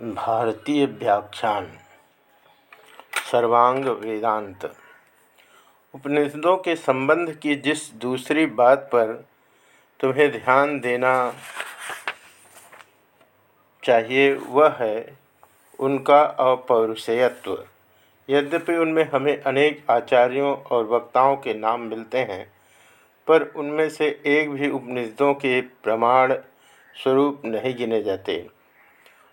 भारतीय व्याख्यान, सर्वांग वेदांत। उपनिषदों के संबंध की जिस दूसरी बात पर तुम्हें ध्यान देना चाहिए, वह है उनका अपौरुषेयत्व। यद्यपि उनमें हमें अनेक आचार्यों और वक्ताओं के नाम मिलते हैं, पर उनमें से एक भी उपनिषदों के प्रमाण स्वरूप नहीं गिने जाते।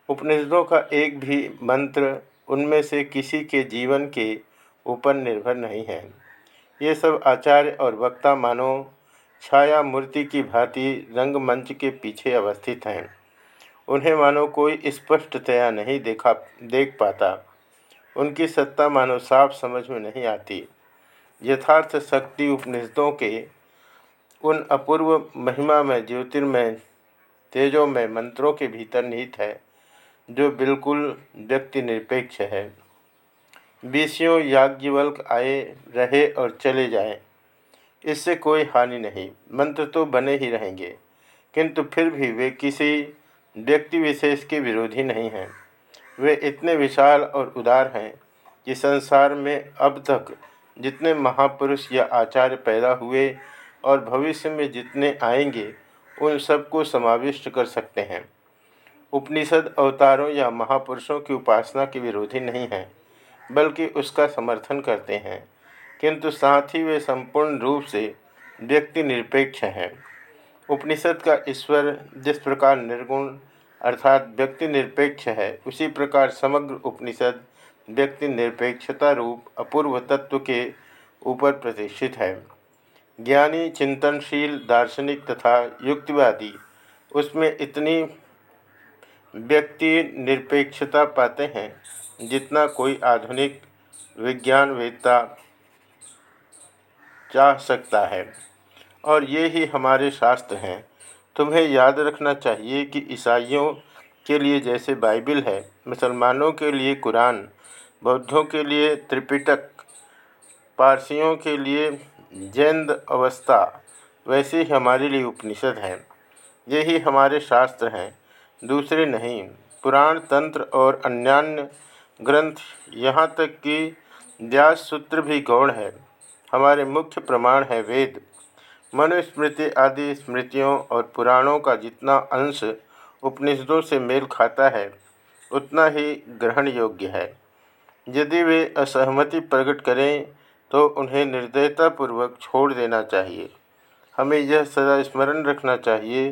उपनिषदों का एक भी मंत्र उनमें से किसी के जीवन के ऊपर निर्भर नहीं है। ये सब आचार्य और वक्ता मानो छाया मूर्ति की भांति रंगमंच के पीछे अवस्थित हैं। उन्हें मानो कोई स्पष्टतया नहीं देखा, देख पाता। उनकी सत्ता मानो साफ़ समझ में नहीं आती। यथार्थ शक्ति उपनिषदों के उन अपूर्व महिमा में, ज्योतिर्मय तेजों में, मंत्रों के भीतर निहित है। जो बिल्कुल व्यक्ति निरपेक्ष है। विषयों याज्ञवल्क आए, रहे और चले जाए। इससे कोई हानि नहीं, मंत्र तो बने ही रहेंगे। किंतु फिर भी वे किसी व्यक्ति विशेष के विरोधी नहीं हैं। वे इतने विशाल और उदार हैं कि संसार में अब तक जितने महापुरुष या आचार्य पैदा हुए और भविष्य में जितने आएँगे, उन सबको समाविष्ट कर सकते हैं। उपनिषद अवतारों या महापुरुषों की उपासना के विरोधी नहीं हैं, बल्कि उसका समर्थन करते हैं। किंतु साथ ही वे संपूर्ण रूप से व्यक्ति निरपेक्ष हैं। उपनिषद का ईश्वर जिस प्रकार निर्गुण अर्थात व्यक्ति निरपेक्ष है, उसी प्रकार समग्र उपनिषद व्यक्ति निरपेक्षता रूप अपूर्व तत्व के ऊपर प्रतिष्ठित है। ज्ञानी, चिंतनशील, दार्शनिक तथा युक्तिवादी, उसमें इतनी व्यक्ति निरपेक्षता पाते हैं, जितना कोई आधुनिक विज्ञानवेत्ता चाह सकता है। और ये ही हमारे शास्त्र हैं। तुम्हें याद रखना चाहिए कि ईसाइयों के लिए जैसे बाइबिल है, मुसलमानों के लिए कुरान, बौद्धों के लिए त्रिपिटक, पारसियों के लिए जैन अवस्था, वैसे ही हमारे लिए उपनिषद हैं। यही हमारे शास्त्र हैं। दूसरे नहीं। पुराण, तंत्र और अन्यान्य ग्रंथ यहाँ तक कि व्यास सूत्र भी गौण है। हमारे मुख्य प्रमाण है वेद। मनुस्मृति आदि स्मृतियों और पुराणों का जितना अंश उपनिषदों से मेल खाता है, उतना ही ग्रहण योग्य है। यदि वे असहमति प्रकट करें तो उन्हें निर्दयतापूर्वक छोड़ देना चाहिए। हमें यह सदा स्मरण रखना चाहिए,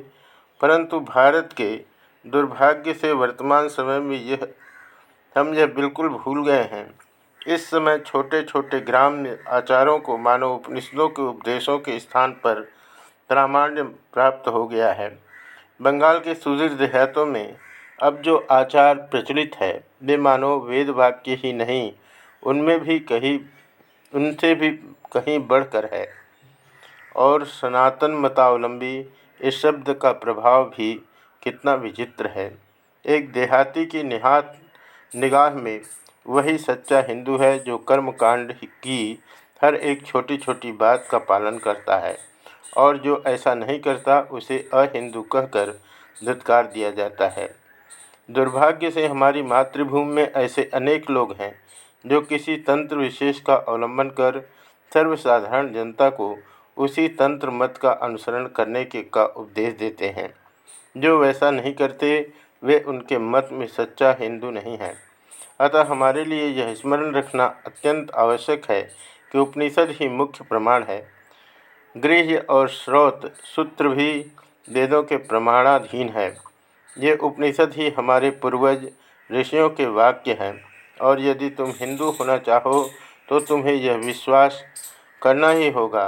परंतु भारत के दुर्भाग्य से वर्तमान समय में यह हम यह बिल्कुल भूल गए हैं। इस समय छोटे छोटे ग्राम्य आचारों को मानव उपनिषदों के उपदेशों के स्थान पर प्रामाण्य प्राप्त हो गया है। बंगाल के सुदृढ़ देहातों में अब जो आचार प्रचलित है, वे मानो वेद वाक्य ही नहीं, उनमें भी कहीं, उनसे भी कहीं बढ़कर है। और सनातन मतावलंबी इस शब्द का प्रभाव भी कितना विचित्र है। एक देहाती की निहात निगाह में वही सच्चा हिंदू है जो कर्म कांड की हर एक छोटी छोटी बात का पालन करता है और जो ऐसा नहीं करता, उसे अहिंदू कहकर धुतकार दिया जाता है। दुर्भाग्य से हमारी मातृभूमि में ऐसे अनेक लोग हैं जो किसी तंत्र विशेष का अवलंबन कर सर्वसाधारण जनता को उसी तंत्र मत का अनुसरण करने के का उपदेश देते हैं। जो वैसा नहीं करते, वे उनके मत में सच्चा हिंदू नहीं है। अतः हमारे लिए यह स्मरण रखना अत्यंत आवश्यक है कि उपनिषद ही मुख्य प्रमाण है। गृह और स्रोत सूत्र भी वेदों के प्रमाणाधीन है। ये उपनिषद ही हमारे पूर्वज ऋषियों के वाक्य हैं। और यदि तुम हिंदू होना चाहो तो तुम्हें यह विश्वास करना ही होगा।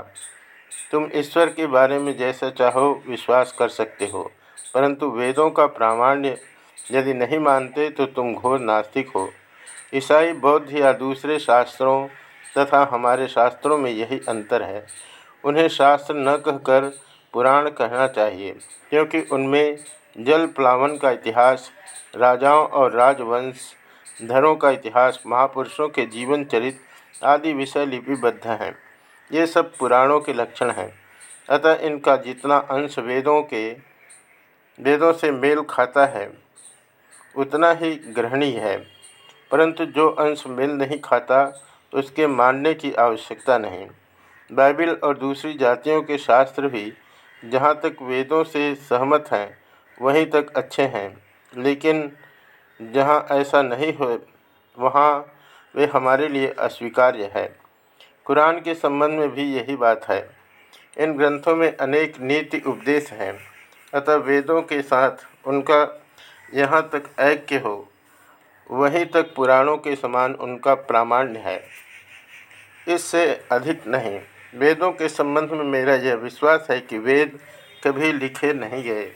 तुम ईश्वर के बारे में जैसा चाहो, विश्वास कर सकते हो। परंतु वेदों का प्रामाण्य यदि नहीं मानते तो तुम घोर नास्तिक हो। ईसाई, बौद्ध या दूसरे शास्त्रों तथा हमारे शास्त्रों में यही अंतर है। उन्हें शास्त्र न कहकर पुराण कहना चाहिए, क्योंकि उनमें जल प्लावन का इतिहास, राजाओं और राजवंश, धरों का इतिहास, महापुरुषों के जीवन चरित आदि विषय लिपिबद्ध हैं। ये सब पुराणों के लक्षण हैं। अतः इनका जितना अंश वेदों के वेदों से मेल खाता है, उतना ही ग्रहणीय है। परंतु जो अंश मेल नहीं खाता, उसके मानने की आवश्यकता नहीं। बाइबिल और दूसरी जातियों के शास्त्र भी जहाँ तक वेदों से सहमत हैं, वहीं तक अच्छे हैं। लेकिन जहाँ ऐसा नहीं हो, वहाँ वे हमारे लिए अस्वीकार्य है। कुरान के संबंध में भी यही बात है। इन ग्रंथों में अनेक नीति उपदेश हैं। अतः वेदों के साथ उनका यहाँ तक ऐक्य हो। वहीं तक पुराणों के समान उनका प्रामाण्य है। इससे अधिक नहीं। वेदों के संबंध में मेरा यह विश्वास है कि वेद कभी लिखे नहीं गए।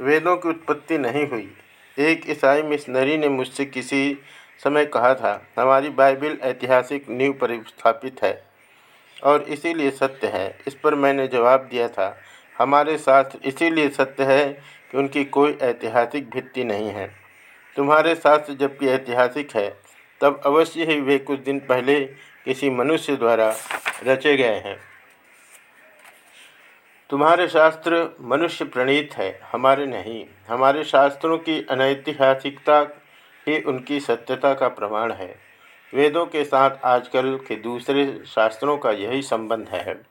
वेदों की उत्पत्ति नहीं हुई। एक ईसाई मिशनरी ने मुझसे किसी समय कहा था, हमारी बाइबिल ऐतिहासिक नींव पर स्थापित है और इसीलिए सत्य है। इस पर मैंने जवाब दिया था। हमारे शास्त्र इसीलिए सत्य है कि उनकी कोई ऐतिहासिक भित्ति नहीं है। तुम्हारे शास्त्र जबकि ऐतिहासिक है, तब अवश्य ही वे कुछ दिन पहले किसी मनुष्य द्वारा रचे गए हैं। तुम्हारे शास्त्र मनुष्य प्रणीत है, हमारे नहीं। हमारे शास्त्रों की अनैतिहासिकता ही उनकी सत्यता का प्रमाण है। वेदों के साथ आजकल के दूसरे शास्त्रों का यही संबंध है।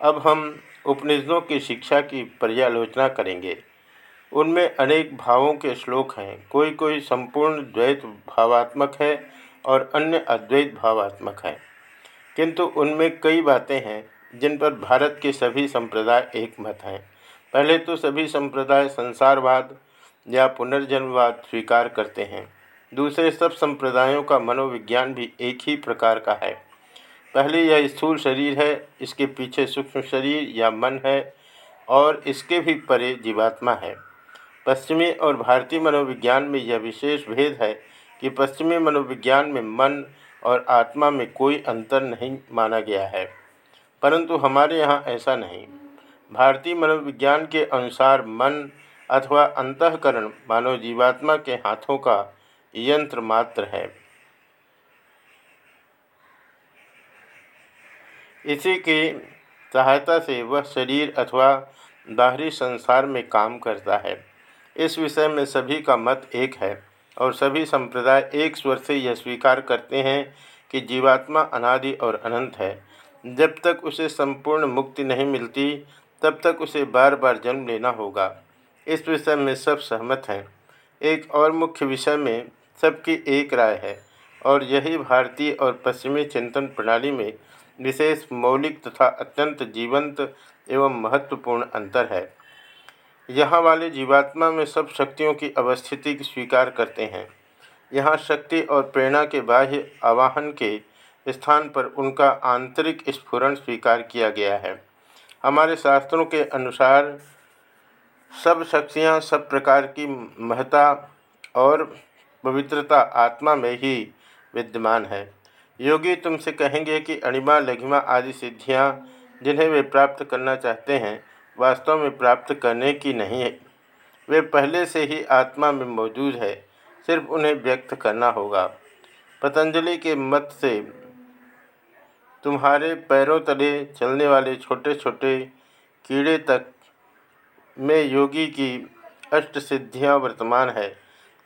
अब हम उपनिषदों की शिक्षा की पर्यालोचना करेंगे। उनमें अनेक भावों के श्लोक हैं। कोई कोई संपूर्ण द्वैत भावात्मक है और अन्य अद्वैत भावात्मक है। किंतु उनमें कई बातें हैं, जिन पर भारत के सभी संप्रदाय एक मत हैं। पहले तो सभी संप्रदाय संसारवाद या पुनर्जन्मवाद स्वीकार करते हैं। दूसरे सब संप्रदायों का मनोविज्ञान भी एक ही प्रकार का है। पहले यह स्थूल शरीर है, इसके पीछे सूक्ष्म शरीर या मन है और इसके भी परे जीवात्मा है। पश्चिमी और भारतीय मनोविज्ञान में यह विशेष भेद है कि पश्चिमी मनोविज्ञान में मन और आत्मा में कोई अंतर नहीं माना गया है, परंतु हमारे यहाँ ऐसा नहीं। भारतीय मनोविज्ञान के अनुसार मन अथवा अंतकरण मानव जीवात्मा के हाथों का यंत्र मात्र है। इसी की सहायता से वह शरीर अथवा बाहरी संसार में काम करता है। इस विषय में सभी का मत एक है और सभी संप्रदाय एक स्वर से यह स्वीकार करते हैं कि जीवात्मा अनादि और अनंत है। जब तक उसे संपूर्ण मुक्ति नहीं मिलती, तब तक उसे बार बार जन्म लेना होगा। इस विषय में सब सहमत हैं। एक और मुख्य विषय में सबकी एक राय है और यही भारतीय और पश्चिमी चिंतन प्रणाली में विशेष मौलिक तथा अत्यंत जीवंत एवं महत्वपूर्ण अंतर है। यहाँ वाले जीवात्मा में सब शक्तियों की अवस्थिति स्वीकार करते हैं। यहाँ शक्ति और प्रेरणा के बाह्य आवाहन के स्थान पर उनका आंतरिक स्फुरण स्वीकार किया गया है। हमारे शास्त्रों के अनुसार सब शक्तियाँ सब प्रकार की महता और पवित्रता आत्मा में ही विद्यमान है। योगी तुमसे कहेंगे कि अणिमा, लघिमा आदि सिद्धियाँ जिन्हें वे प्राप्त करना चाहते हैं, वास्तव में प्राप्त करने की नहीं है। वे पहले से ही आत्मा में मौजूद है, सिर्फ़ उन्हें व्यक्त करना होगा। पतंजलि के मत से तुम्हारे पैरों तले चलने वाले छोटे छोटे कीड़े तक में योगी की अष्ट सिद्धियाँ वर्तमान है।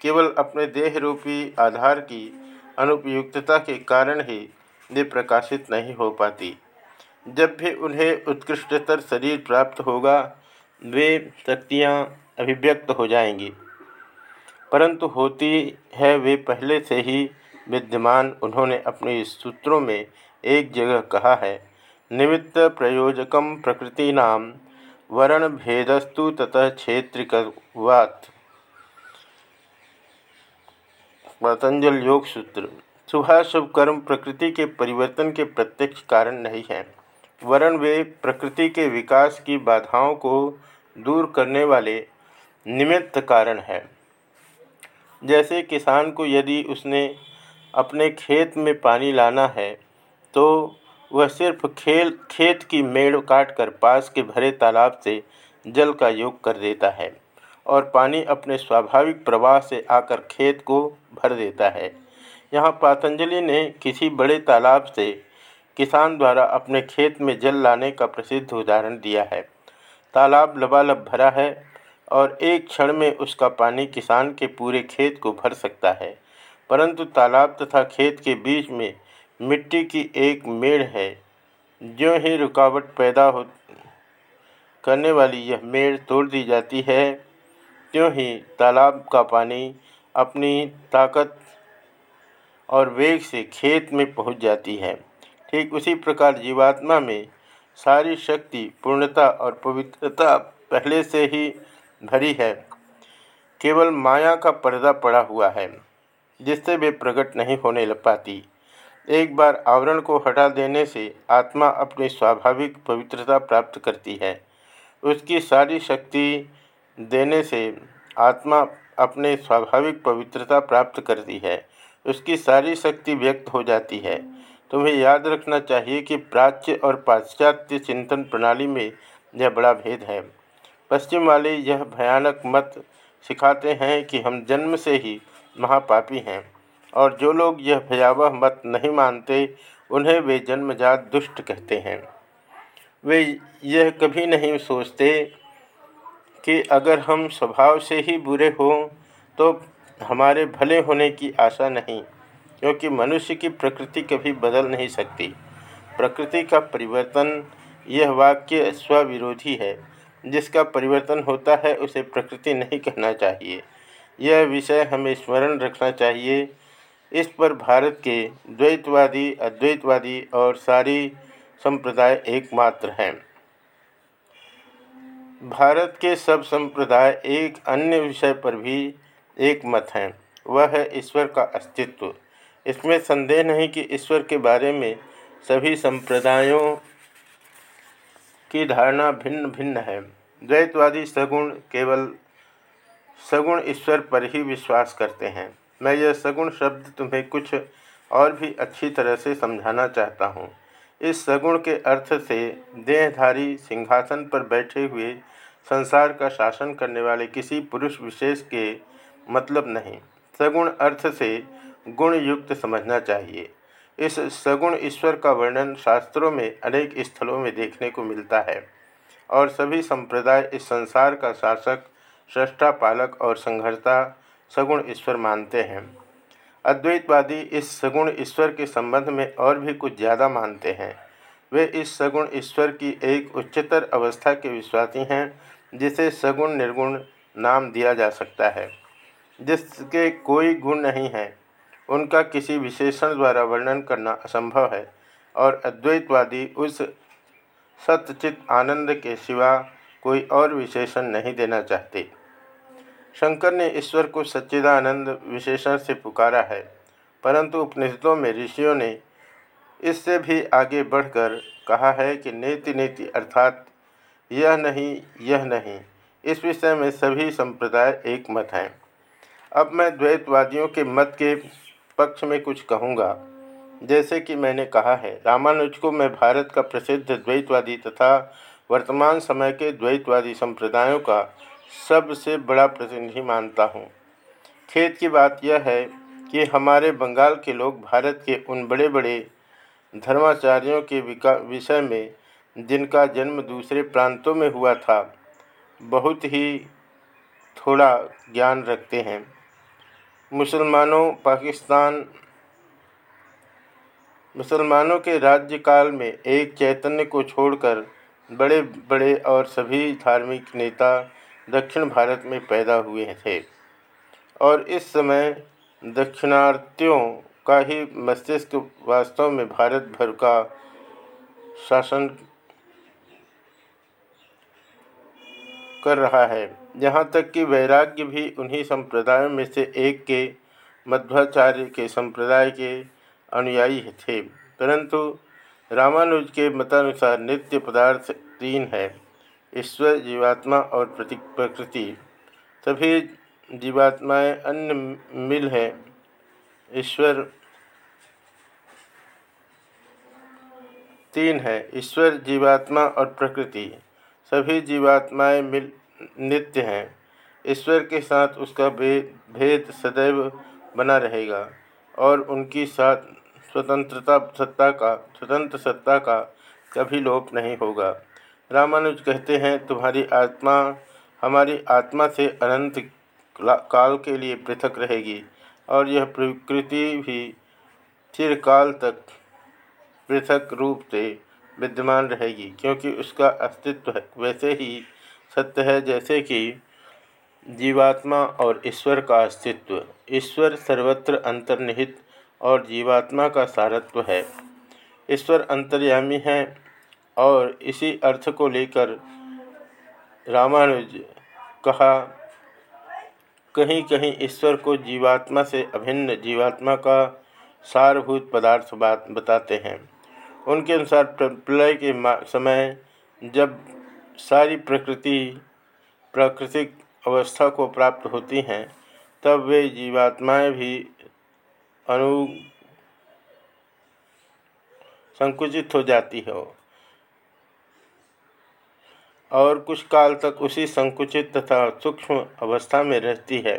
केवल अपने देह रूपी आधार की अनुपयुक्तता के कारण ही वे प्रकाशित नहीं हो पाती। जब भी उन्हें उत्कृष्टतर शरीर प्राप्त होगा, वे शक्तियाँ अभिव्यक्त हो जाएँगी। परंतु होती है वे पहले से ही विद्यमान, उन्होंने अपने सूत्रों में एक जगह कहा है, निमित्त प्रयोजकम प्रकृति नाम वर्ण भेदस्तु ततः क्षेत्रिकवात्। पतंजल योग सूत्र। शुभाशुभ कर्म प्रकृति के परिवर्तन के प्रत्यक्ष कारण नहीं है। वरण वे प्रकृति के विकास की बाधाओं को दूर करने वाले निमित्त कारण है। जैसे किसान को यदि उसने अपने खेत में पानी लाना है तो वह सिर्फ़ खेल, खेत की मेड़ काटकर पास के भरे तालाब से जल का योग कर देता है। और पानी अपने स्वाभाविक प्रवाह से आकर खेत को भर देता है। यहाँ पातंजलि ने किसी बड़े तालाब से किसान द्वारा अपने खेत में जल लाने का प्रसिद्ध उदाहरण दिया है। तालाब लबालब भरा है और एक क्षण में उसका पानी किसान के पूरे खेत को भर सकता है। परंतु तालाब तथा खेत के बीच में मिट्टी की एक मेड़ है। जो ही रुकावट पैदा हो करने वाली यह मेड़ तोड़ दी जाती है त्यों ही तालाब का पानी अपनी ताकत और वेग से खेत में पहुँच जाती है। ठीक उसी प्रकार जीवात्मा में सारी शक्ति, पूर्णता और पवित्रता पहले से ही भरी है। केवल माया का पर्दा पड़ा हुआ है, जिससे वे प्रकट नहीं होने लग पाती। एक बार आवरण को हटा देने से आत्मा अपनी स्वाभाविक पवित्रता प्राप्त करती है। उसकी सारी शक्ति देने से आत्मा अपने स्वाभाविक पवित्रता प्राप्त करती है। उसकी सारी शक्ति व्यक्त हो जाती है। तुम्हें याद रखना चाहिए कि प्राच्य और पाश्चात्य चिंतन प्रणाली में यह बड़ा भेद है। पश्चिम वाले यह भयानक मत सिखाते हैं कि हम जन्म से ही महापापी हैं और जो लोग यह भयावह मत नहीं मानते, उन्हें वे जन्मजात दुष्ट कहते हैं। वे यह कभी नहीं सोचते कि अगर हम स्वभाव से ही बुरे हों तो हमारे भले होने की आशा नहीं, क्योंकि मनुष्य की प्रकृति कभी बदल नहीं सकती। प्रकृति का परिवर्तन, यह वाक्य स्वविरोधी है। जिसका परिवर्तन होता है, उसे प्रकृति नहीं कहना चाहिए। यह विषय हमें स्मरण रखना चाहिए। इस पर भारत के द्वैतवादी, अद्वैतवादी और सारी संप्रदाय एकमात्र हैं। भारत के सब संप्रदाय एक अन्य विषय पर भी एक मत हैं। वह है ईश्वर का अस्तित्व। इसमें संदेह नहीं कि ईश्वर के बारे में सभी संप्रदायों की धारणा भिन्न भिन्न है। द्वैतवादी सगुण केवल सगुण ईश्वर पर ही विश्वास करते हैं। मैं यह सगुण शब्द तुम्हें कुछ और भी अच्छी तरह से समझाना चाहता हूँ। इस सगुण के अर्थ से देहधारी सिंहासन पर बैठे हुए संसार का शासन करने वाले किसी पुरुष विशेष के मतलब नहीं। सगुण अर्थ से गुण युक्त समझना चाहिए। इस सगुण ईश्वर का वर्णन शास्त्रों में, अनेक स्थलों में देखने को मिलता है और सभी संप्रदाय इस संसार का शासक सृष्टा पालक और संघर्ता सगुण ईश्वर मानते हैं। अद्वैतवादी इस सगुण ईश्वर के संबंध में और भी कुछ ज़्यादा मानते हैं। वे इस सगुण ईश्वर की एक उच्चतर अवस्था के विश्वासी हैं, जिसे सगुण निर्गुण नाम दिया जा सकता है, जिसके कोई गुण नहीं है। उनका किसी विशेषण द्वारा वर्णन करना असंभव है, और अद्वैतवादी उस सत्यचित आनंद के सिवा कोई और विशेषण नहीं देना चाहते। शंकर ने ईश्वर को सच्चिदानंद विशेषण से पुकारा है, परंतु उपनिषदों में ऋषियों ने इससे भी आगे बढ़कर कहा है कि नेति नेति अर्थात यह नहीं यह नहीं। इस विषय में सभी संप्रदाय एक मत हैं। अब मैं द्वैतवादियों के मत के पक्ष में कुछ कहूँगा। जैसे कि मैंने कहा है रामानुज को मैं भारत का प्रसिद्ध द्वैतवादी तथा वर्तमान समय के द्वैतवादी संप्रदायों का सबसे बड़ा प्रतिनिधि मानता हूँ। खेत की बात यह है कि हमारे बंगाल के लोग भारत के उन बड़े बड़े धर्माचार्यों के विषय में जिनका जन्म दूसरे प्रांतों में हुआ था, बहुत ही थोड़ा ज्ञान रखते हैं। मुसलमानों पाकिस्तान, मुसलमानों के राज्यकाल में एक चैतन्य को छोड़कर बड़े बड़े और सभी धार्मिक नेता दक्षिण भारत में पैदा हुए थे। और इस समय दक्षिणार्थियों का ही मस्तिष्क वास्तव में भारत भर का शासन कर रहा है। यहाँ तक कि वैराग्य भी उन्हीं संप्रदायों में से एक के, मध्वाचार्य के संप्रदाय के अनुयायी थे। परंतु रामानुज के मतानुसार नित्य पदार्थ तीन है। ईश्वर, जीवात्मा और प्रकृति सभी जीवात्माएँ अन्य मिल हैं। ईश्वर तीन है। ईश्वर, जीवात्मा और प्रकृति, सभी जीवात्माएँ मिल, नित्य हैं। ईश्वर के साथ उसका भेद सदैव बना रहेगा और उनकी साथ स्वतंत्रता सत्ता का, स्वतंत्र सत्ता का कभी लोप नहीं होगा। रामानुज कहते हैं, तुम्हारी आत्मा, हमारी आत्मा से अनंत काल के लिए पृथक रहेगी और यह प्रकृति भी चिरकाल तक पृथक रूप से विद्यमान रहेगी, क्योंकि उसका अस्तित्व वैसे ही सत्य है जैसे कि जीवात्मा और ईश्वर का अस्तित्व। ईश्वर सर्वत्र अंतर्निहित और जीवात्मा का सारत्व है। ईश्वर अंतर्यामी है और इसी अर्थ को लेकर रामानुज कहा कहीं कहीं ईश्वर को जीवात्मा से अभिन्न जीवात्मा का सारभूत पदार्थ बात, बताते हैं। उनके अनुसार प्रलय के समय जब सारी प्रकृति, प्राकृतिक अवस्था को प्राप्त होती हैं, तब वे जीवात्माएँ भी अनु, संकुचित हो जाती हो। और कुछ काल तक उसी संकुचित तथा सूक्ष्म अवस्था में रहती है।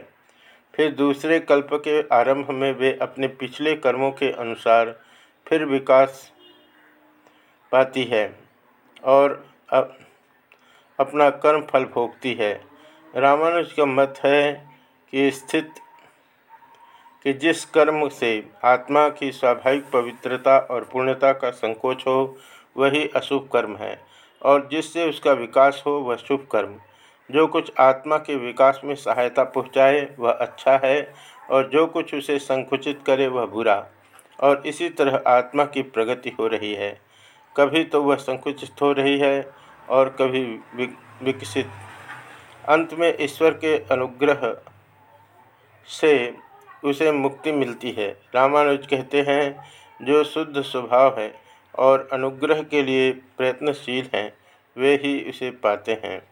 फिर दूसरे कल्प के आरंभ में वे अपने पिछले कर्मों के अनुसार फिर विकास पाती है और अपना कर्म फल भोगती है। रामानुज का मत है कि स्थित, कि जिस कर्म से आत्मा की स्वाभाविक पवित्रता और पूर्णता का संकोच हो, वही अशुभ कर्म है। और जिससे उसका विकास हो, वह शुभ कर्म। जो कुछ आत्मा के विकास में सहायता पहुँचाए, वह अच्छा है, और जो कुछ उसे संकुचित करे, वह बुरा। और इसी तरह आत्मा की प्रगति हो रही है। कभी तो वह संकुचित हो रही है, और कभी विकसित। अंत में ईश्वर के अनुग्रह से उसे मुक्ति मिलती है। रामानुज कहते हैं, जो शुद्ध स्वभाव है और अनुग्रह के लिए प्रयत्नशील हैं वे ही उसे पाते हैं।